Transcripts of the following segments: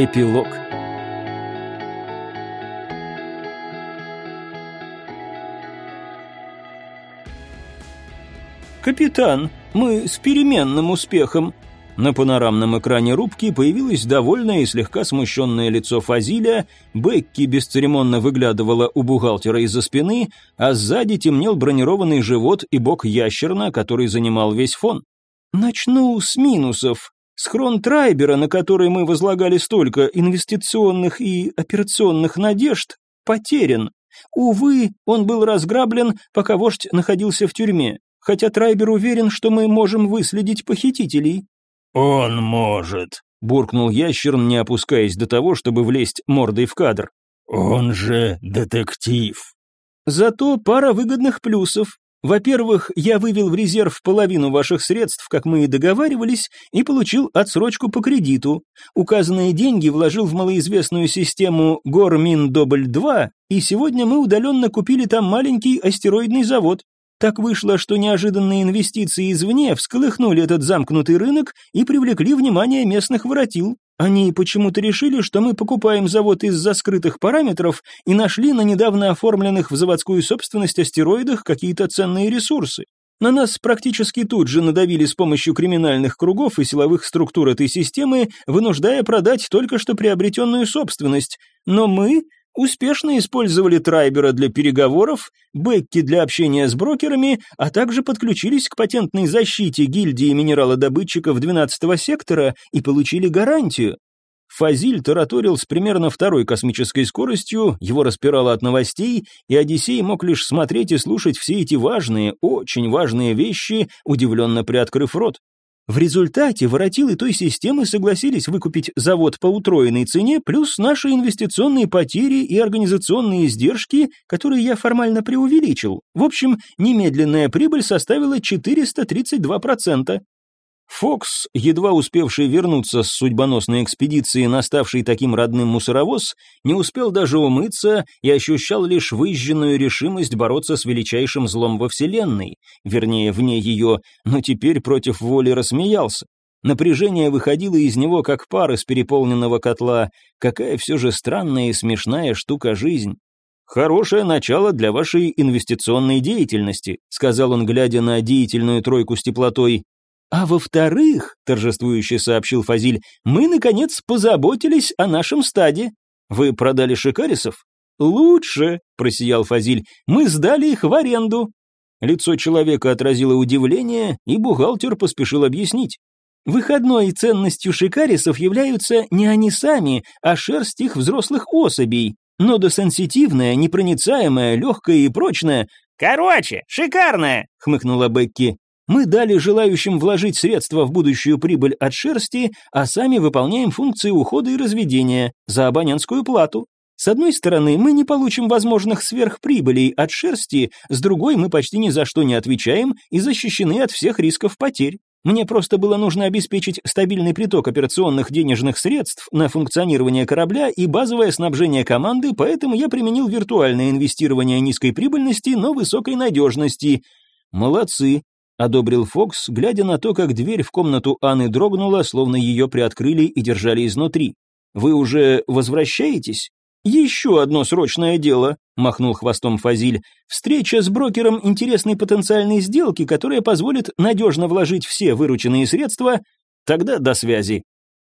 Эпилог «Капитан, мы с переменным успехом». На панорамном экране рубки появилось довольное и слегка смущенное лицо Фазиля, Бекки бесцеремонно выглядывала у бухгалтера из-за спины, а сзади темнел бронированный живот и бок ящерна, который занимал весь фон. «Начну с минусов. Схрон Трайбера, на который мы возлагали столько инвестиционных и операционных надежд, потерян. Увы, он был разграблен, пока вождь находился в тюрьме хотя Трайбер уверен, что мы можем выследить похитителей». «Он может», — буркнул ящер, не опускаясь до того, чтобы влезть мордой в кадр. «Он же детектив». «Зато пара выгодных плюсов. Во-первых, я вывел в резерв половину ваших средств, как мы и договаривались, и получил отсрочку по кредиту. Указанные деньги вложил в малоизвестную систему Гормин-Добль-2, и сегодня мы удаленно купили там маленький астероидный завод. Так вышло, что неожиданные инвестиции извне всколыхнули этот замкнутый рынок и привлекли внимание местных воротил. Они почему-то решили, что мы покупаем завод из-за скрытых параметров и нашли на недавно оформленных в заводскую собственность астероидах какие-то ценные ресурсы. На нас практически тут же надавили с помощью криминальных кругов и силовых структур этой системы, вынуждая продать только что приобретенную собственность. Но мы успешно использовали Трайбера для переговоров, Бекки для общения с брокерами, а также подключились к патентной защите гильдии минералодобытчиков 12-го сектора и получили гарантию. Фазиль тараторил с примерно второй космической скоростью, его распирало от новостей, и Одиссей мог лишь смотреть и слушать все эти важные, очень важные вещи, удивленно приоткрыв рот. В результате воротилы той системы согласились выкупить завод по утроенной цене, плюс наши инвестиционные потери и организационные издержки, которые я формально преувеличил. В общем, немедленная прибыль составила 432%. Фокс, едва успевший вернуться с судьбоносной экспедиции, наставший таким родным мусоровоз, не успел даже умыться и ощущал лишь выжженную решимость бороться с величайшим злом во Вселенной, вернее, вне ее, но теперь против воли рассмеялся. Напряжение выходило из него как пар из переполненного котла. Какая все же странная и смешная штука жизнь. «Хорошее начало для вашей инвестиционной деятельности», сказал он, глядя на деятельную тройку с теплотой. «А во-вторых», — торжествующе сообщил Фазиль, «мы, наконец, позаботились о нашем стаде. Вы продали шикарисов?» «Лучше», — просиял Фазиль, «мы сдали их в аренду». Лицо человека отразило удивление, и бухгалтер поспешил объяснить. Выходной ценностью шикарисов являются не они сами, а шерсть их взрослых особей. Нодосенситивная, непроницаемая, легкая и прочная. «Короче, шикарная!» — хмыкнула Бекки. Мы дали желающим вложить средства в будущую прибыль от шерсти, а сами выполняем функции ухода и разведения за абонентскую плату. С одной стороны, мы не получим возможных сверхприбылей от шерсти, с другой мы почти ни за что не отвечаем и защищены от всех рисков потерь. Мне просто было нужно обеспечить стабильный приток операционных денежных средств на функционирование корабля и базовое снабжение команды, поэтому я применил виртуальное инвестирование низкой прибыльности, но высокой надежности. Молодцы, одобрил Фокс, глядя на то, как дверь в комнату Анны дрогнула, словно ее приоткрыли и держали изнутри. «Вы уже возвращаетесь?» «Еще одно срочное дело», — махнул хвостом Фазиль. «Встреча с брокером интересной потенциальной сделки, которая позволит надежно вложить все вырученные средства. Тогда до связи».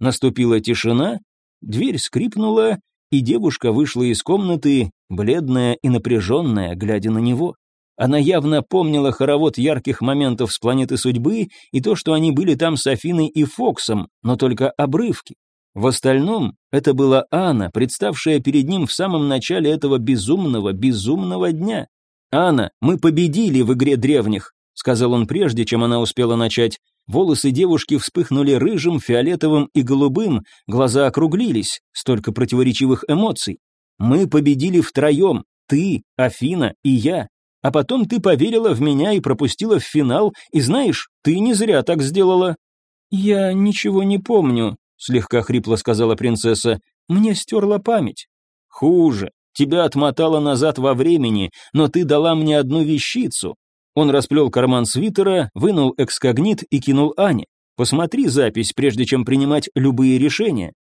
Наступила тишина, дверь скрипнула, и девушка вышла из комнаты, бледная и напряженная, глядя на него. Она явно помнила хоровод ярких моментов с планеты судьбы и то, что они были там с Афиной и Фоксом, но только обрывки. В остальном это была Анна, представшая перед ним в самом начале этого безумного, безумного дня. «Анна, мы победили в игре древних», — сказал он прежде, чем она успела начать. Волосы девушки вспыхнули рыжим, фиолетовым и голубым, глаза округлились, столько противоречивых эмоций. «Мы победили втроем, ты, Афина и я. А потом ты поверила в меня и пропустила в финал, и знаешь, ты не зря так сделала». «Я ничего не помню», — слегка хрипло сказала принцесса. «Мне стерла память». «Хуже. Тебя отмотало назад во времени, но ты дала мне одну вещицу». Он расплел карман свитера, вынул экскогнит и кинул Ане. «Посмотри запись, прежде чем принимать любые решения».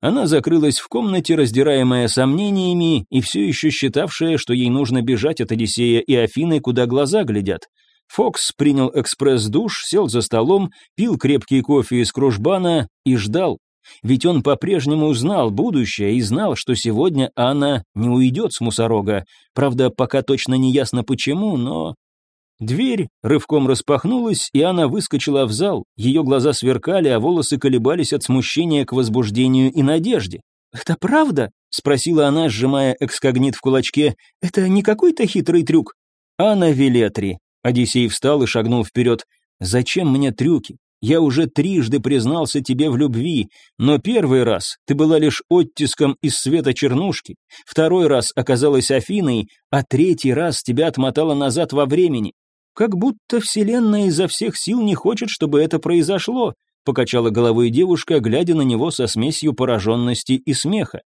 Она закрылась в комнате, раздираемая сомнениями и все еще считавшая, что ей нужно бежать от Одиссея и Афины, куда глаза глядят. Фокс принял экспресс-душ, сел за столом, пил крепкий кофе из кружбана и ждал. Ведь он по-прежнему знал будущее и знал, что сегодня Анна не уйдет с мусорога. Правда, пока точно не ясно почему, но... Дверь рывком распахнулась, и она выскочила в зал. Ее глаза сверкали, а волосы колебались от смущения к возбуждению и надежде. «Это правда?» — спросила она, сжимая экскогнит в кулачке. «Это не какой-то хитрый трюк?» «Анна Велетри». Одиссей встал и шагнул вперед. «Зачем мне трюки? Я уже трижды признался тебе в любви, но первый раз ты была лишь оттиском из света чернушки, второй раз оказалась Афиной, а третий раз тебя отмотало назад во времени. Как будто Вселенная изо всех сил не хочет, чтобы это произошло, покачала головой девушка, глядя на него со смесью пораженности и смеха.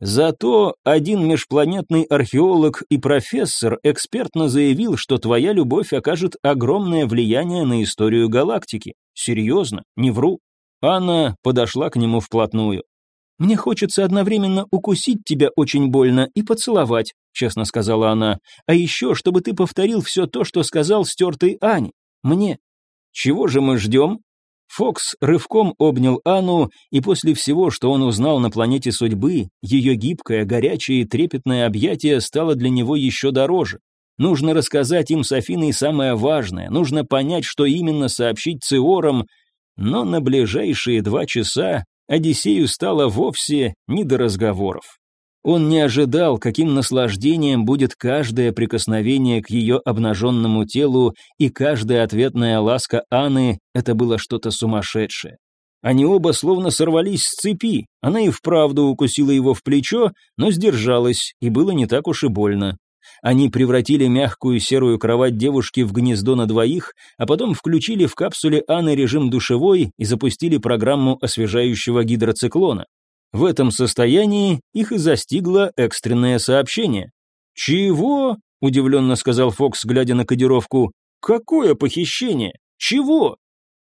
Зато один межпланетный археолог и профессор экспертно заявил, что твоя любовь окажет огромное влияние на историю галактики. Серьезно, не вру. Анна подошла к нему вплотную. «Мне хочется одновременно укусить тебя очень больно и поцеловать», честно сказала она. «А еще, чтобы ты повторил все то, что сказал стертый Ань. Мне». «Чего же мы ждем?» Фокс рывком обнял Анну, и после всего, что он узнал на планете судьбы, ее гибкое, горячее и трепетное объятие стало для него еще дороже. Нужно рассказать им с Афиной самое важное, нужно понять, что именно сообщить Циорам, но на ближайшие два часа Одиссею стало вовсе не до разговоров. Он не ожидал, каким наслаждением будет каждое прикосновение к ее обнаженному телу, и каждая ответная ласка Анны — это было что-то сумасшедшее. Они оба словно сорвались с цепи, она и вправду укусила его в плечо, но сдержалась, и было не так уж и больно. Они превратили мягкую серую кровать девушки в гнездо на двоих, а потом включили в капсуле Анны режим душевой и запустили программу освежающего гидроциклона. В этом состоянии их и застигло экстренное сообщение. «Чего?» – удивленно сказал Фокс, глядя на кодировку. «Какое похищение? Чего?»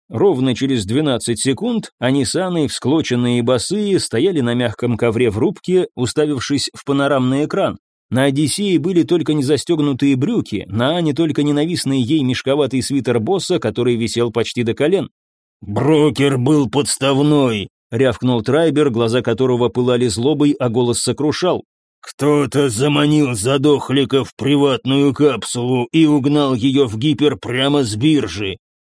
Ровно через 12 секунд они с Анной, всклоченные и босые, стояли на мягком ковре в рубке, уставившись в панорамный экран. На Одиссее были только незастегнутые брюки, на Ане только ненавистный ей мешковатый свитер босса, который висел почти до колен. «Брокер был подставной», рявкнул Трайбер, глаза которого пылали злобой, а голос сокрушал. «Кто-то заманил задохлика в приватную капсулу и угнал ее в гипер прямо с биржи».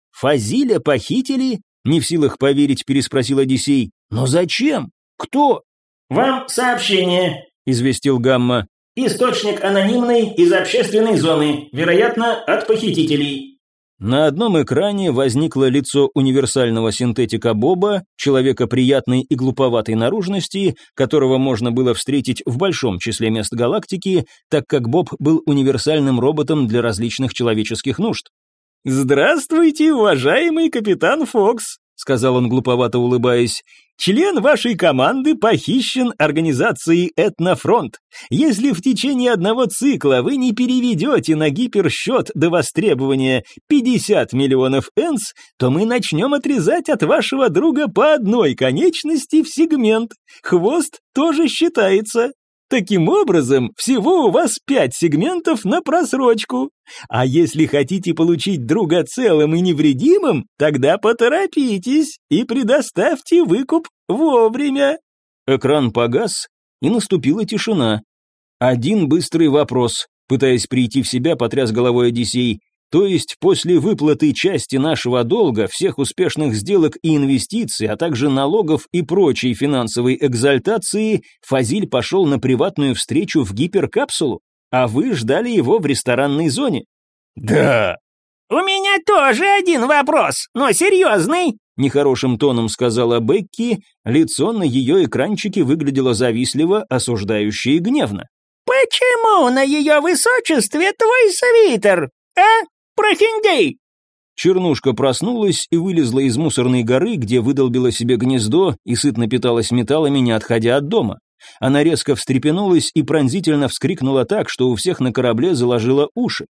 «Фазиля похитили?» — не в силах поверить, переспросил Одиссей. «Но зачем? Кто?» «Вам сообщение», — известил Гамма. «Источник анонимный из общественной зоны, вероятно, от похитителей». На одном экране возникло лицо универсального синтетика Боба, человека приятной и глуповатой наружности, которого можно было встретить в большом числе мест галактики, так как Боб был универсальным роботом для различных человеческих нужд. «Здравствуйте, уважаемый капитан Фокс», — сказал он глуповато улыбаясь. «Член вашей команды похищен организацией «Этнофронт». Если в течение одного цикла вы не переведете на гиперсчет до востребования 50 миллионов энс, то мы начнем отрезать от вашего друга по одной конечности в сегмент. Хвост тоже считается. Таким образом, всего у вас пять сегментов на просрочку. А если хотите получить друга целым и невредимым, тогда поторопитесь и предоставьте выкуп вовремя. Экран погас, и наступила тишина. Один быстрый вопрос, пытаясь прийти в себя, потряс головой Одиссей. То есть после выплаты части нашего долга, всех успешных сделок и инвестиций, а также налогов и прочей финансовой экзальтации, Фазиль пошел на приватную встречу в гиперкапсулу, а вы ждали его в ресторанной зоне. Да. У меня тоже один вопрос, но серьезный. Нехорошим тоном сказала Бекки, лицо на ее экранчике выглядело завистливо, осуждающе и гневно. «Почему на ее высочестве твой свитер, а?» Прохиндей!» Чернушка проснулась и вылезла из мусорной горы, где выдолбила себе гнездо и сытно питалась металлами, не отходя от дома. Она резко встрепенулась и пронзительно вскрикнула так, что у всех на корабле заложило уши.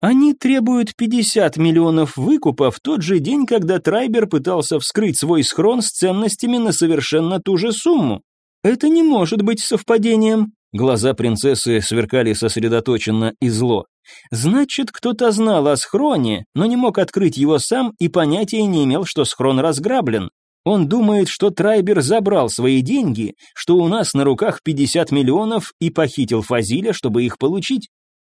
Они требуют 50 миллионов выкупа в тот же день, когда Трайбер пытался вскрыть свой схрон с ценностями на совершенно ту же сумму. Это не может быть совпадением. Глаза принцессы сверкали сосредоточенно и зло. Значит, кто-то знал о схроне, но не мог открыть его сам и понятия не имел, что схрон разграблен. Он думает, что Трайбер забрал свои деньги, что у нас на руках 50 миллионов и похитил Фазиля, чтобы их получить.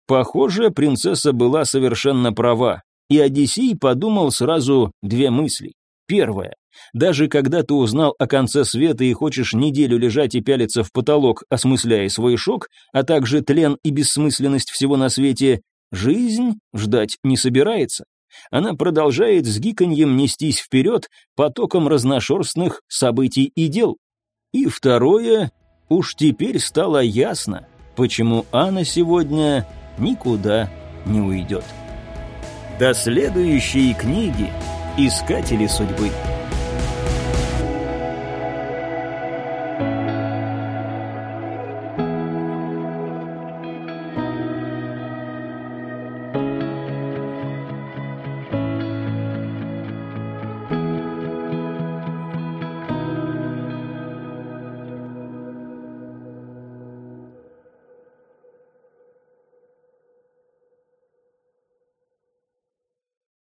Похоже, принцесса была совершенно права, и Одиссей подумал сразу две мысли. Первое. Даже когда ты узнал о конце света и хочешь неделю лежать и пялиться в потолок, осмысляя свой шок, а также тлен и бессмысленность всего на свете, жизнь ждать не собирается. Она продолжает с гиканьем нестись вперед потоком разношерстных событий и дел. И второе, уж теперь стало ясно, почему Анна сегодня никуда не уйдет. До следующей книги «Искатели судьбы».